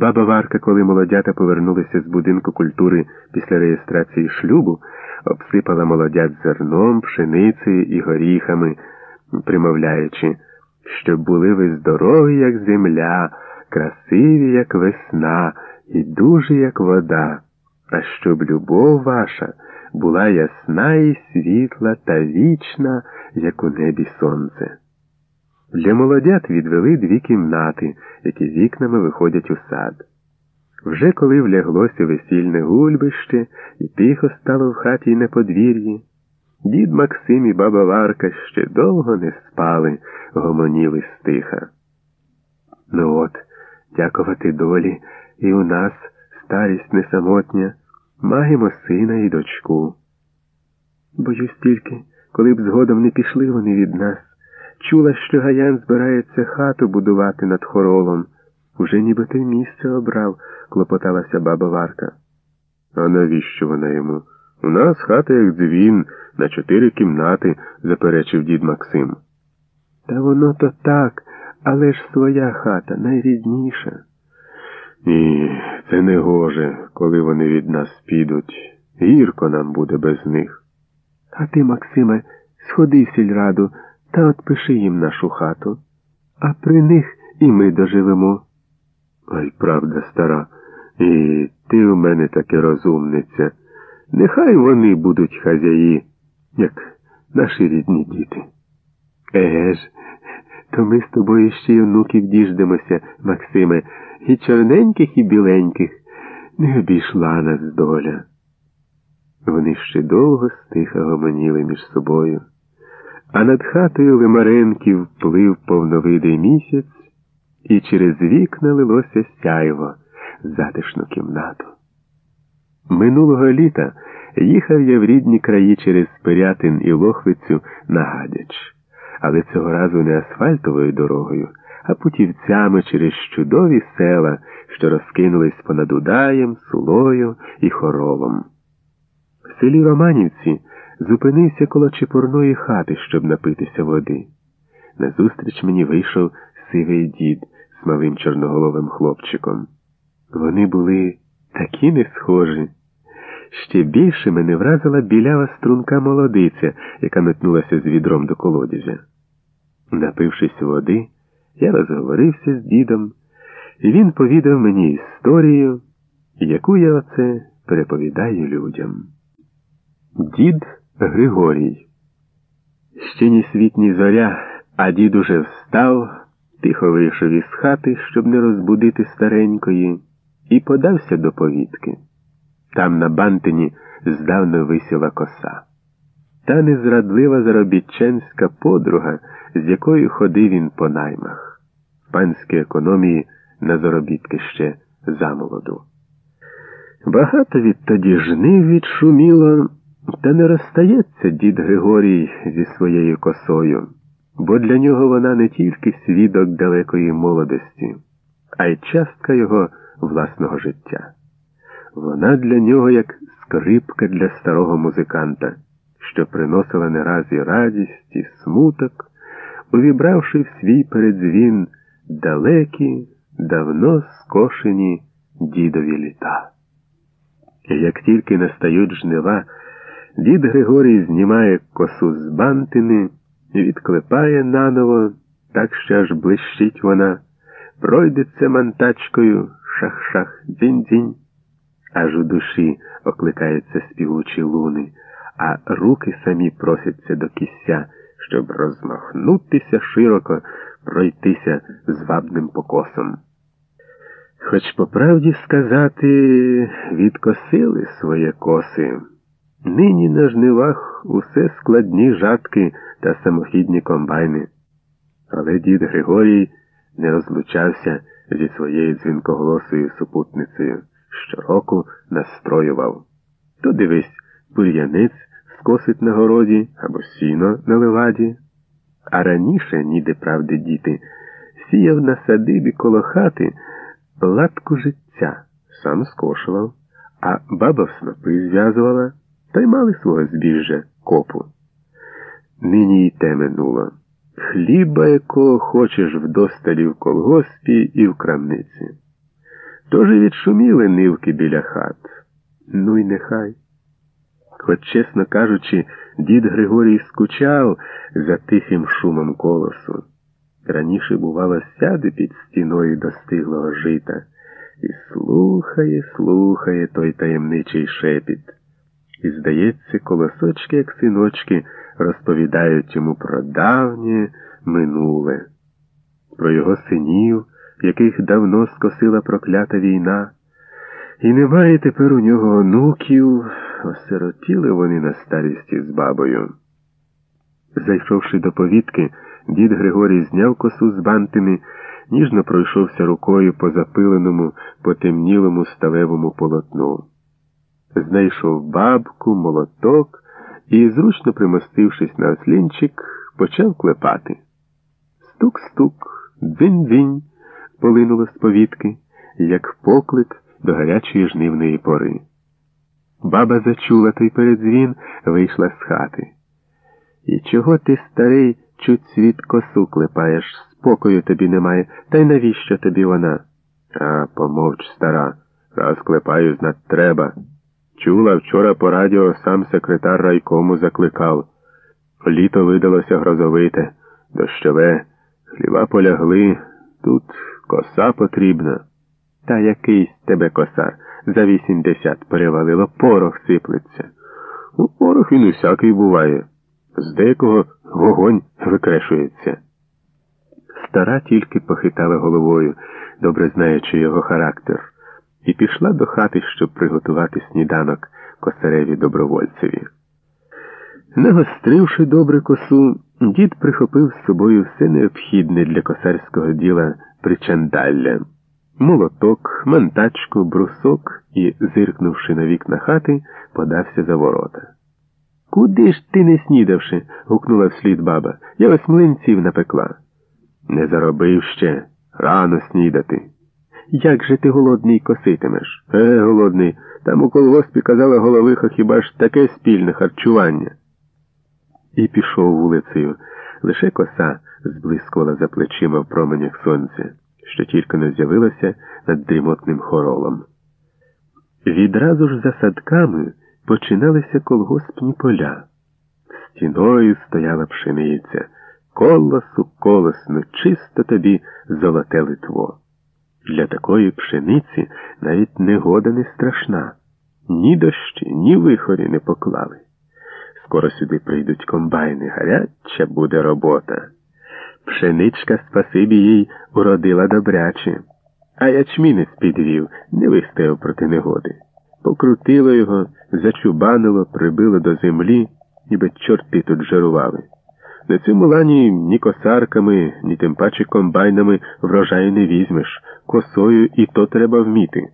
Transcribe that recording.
Баба Варка, коли молодята повернулися з будинку культури після реєстрації шлюбу, обсипала молодят зерном, пшеницею і горіхами, примовляючи, щоб були ви здорові, як земля, красиві, як весна, і дуже, як вода, а щоб любов ваша була ясна і світла та вічна, як у небі сонце. Для молодят відвели дві кімнати, які вікнами виходять у сад. Вже коли вляглося весільне гульбище і тихо стало в хаті й на подвір'ї, дід Максим і баба Варка ще довго не спали, гомоніли стиха. Ну от, дякувати долі, і у нас старість не самотня, маємо сина і дочку. Боюсь тільки, коли б згодом не пішли вони від нас. Чула, що Гаян збирається хату будувати над хоролом. Уже ніби те місце обрав, клопоталася баба Варка. А навіщо вона йому? У нас хата, як дзвін, на чотири кімнати, заперечив дід Максим. Та воно то так, але ж своя хата найрідніша. Ні, це не гоже, коли вони від нас підуть. Гірко нам буде без них. А ти, Максиме, сходи в сільраду та отпиши їм нашу хату, а при них і ми доживемо. Ай, правда, стара, і ти у мене таки розумниця. Нехай вони будуть хазяї, як наші рідні діти. Еге ж, то ми з тобою ще й онуків діждемося, Максиме, і чорненьких, і біленьких. Не обійшла нас доля. Вони ще довго стиха гомоніли між собою, а над хатою Лимаренків плив повновидий місяць, і через вікна лилося сяйво затишну кімнату. Минулого літа їхав я в рідні краї через Пирятин і Лохвицю на Гадяч, але цього разу не асфальтовою дорогою, а путівцями через чудові села, що розкинулись понад Удаєм, Сулою і Хоролом. В селі Романівці зупинився коло чепурної хати, щоб напитися води. Назустріч мені вийшов сивий дід з малим чорноголовим хлопчиком. Вони були такі не схожі. Ще більше мене вразила білява струнка молодиця, яка метнулася з відром до колодязя. Напившись води, я розговорився з дідом, і він повідав мені історію, яку я оце переповідаю людям. Дід Григорій. Ще ні світ, зоря, а дід уже встав, тихо вийшов із хати, щоб не розбудити старенької, і подався до повітки. Там на бантині здавна висіла коса. Та незрадлива заробітченська подруга, з якою ходив він по наймах. Панські економії на заробітки ще замолоду. Багато відтоді жнив відшуміло. Та не розстається дід Григорій зі своєю косою, бо для нього вона не тільки свідок далекої молодості, а й частка його власного життя. Вона для нього як скрипка для старого музиканта, що приносила не раз і радість, і смуток, увібравши в свій передзвін далекі, давно скошені дідові літа. І як тільки настають жнива, Дід Григорій знімає косу з бантини і відклепає наново, так що аж блищить вона, пройдеться мантачкою шах-шах дзінь-дзінь, аж у душі окликаються співучі луни, а руки самі просяться до кісся, щоб розмахнутися широко, пройтися звабним покосом. Хоч по правді сказати, відкосили своє коси. Нині на жнивах усе складні жатки та самохідні комбайни. Але дід Григорій не розлучався зі своєю дзвінкоголосою супутницею, щороку настроював. То дивись, бур'янець скосить на городі або сіно на леваді. А раніше, ніде правди діти, сіяв на садибі коло хати латку життя, сам скошував, а баба в снопи зв'язувала та й мали свого збіжжя копу. Нині й те минуло. Хліба, якого хочеш вдосталі в колгоспі і в крамниці. Тож і відшуміли нивки біля хат. Ну й нехай. Хоч, чесно кажучи, дід Григорій скучав за тихим шумом колосу. Раніше, бувало, сяде під стіною достиглого жита і слухає, слухає той таємничий шепіт. І, здається, колосочки, як синочки, розповідають йому про давнє минуле, про його синів, яких давно скосила проклята війна. І немає тепер у нього онуків, осиротіли вони на старісті з бабою. Зайшовши до повітки, дід Григорій зняв косу з бантами, ніжно пройшовся рукою по запиленому, потемнілому сталевому полотну. Знайшов бабку, молоток і, зручно примостившись на ослінчик, почав клепати. Стук-стук, дзинь-дзинь полинуло з повітки, як поклик до гарячої жнивної пори. Баба зачула той передзвін, вийшла з хати. І чого ти, старий, чуть світ косу клепаєш, спокою тобі немає, та й навіщо тобі вона? А, помовч, стара, раз клепаю, знать треба. Чула, вчора по радіо сам секретар райкому закликав. Літо видалося грозовите, дощове, хліба полягли, тут коса потрібна. Та який з тебе косар за вісімдесят перевалило, порох сиплеться. У порох він усякий буває. З деякого вогонь викрешується. Стара тільки похитала головою, добре знаючи його характер, і пішла до хати, щоб приготувати сніданок косареві добровольцеві. Нагостривши добре косу, дід прихопив з собою все необхідне для косарського діла причандалля молоток, мантачку, брусок і, зиркнувши на вікна хати, подався за ворота. Куди ж ти не снідавши? гукнула вслід баба. Я ось млинців напекла. Не заробив ще рано снідати. Як же ти голодний коситимеш? Е, голодний. Там у колгоспі казала головиха хіба ж таке спільне харчування. І пішов вулицею. Лише коса зблискувала за плечима в променях сонця що тільки не з'явилося над дрімотним хоролом. Відразу ж за садками починалися колгоспні поля. Стіною стояла пшениця, колосу колосно, чисто тобі золоте литво. Для такої пшениці навіть негода не страшна. Ні дощі, ні вихорі не поклали. Скоро сюди прийдуть комбайни, гаряча буде робота. Пшеничка, спасибі їй, уродила добряче, а ячмінець підвів, не вистояв проти негоди. Покрутило його, зачубанило, прибило до землі, ніби чорти тут жарували. На цьому лані ні косарками, ні тим паче комбайнами врожаю не візьмеш, косою і то треба вміти.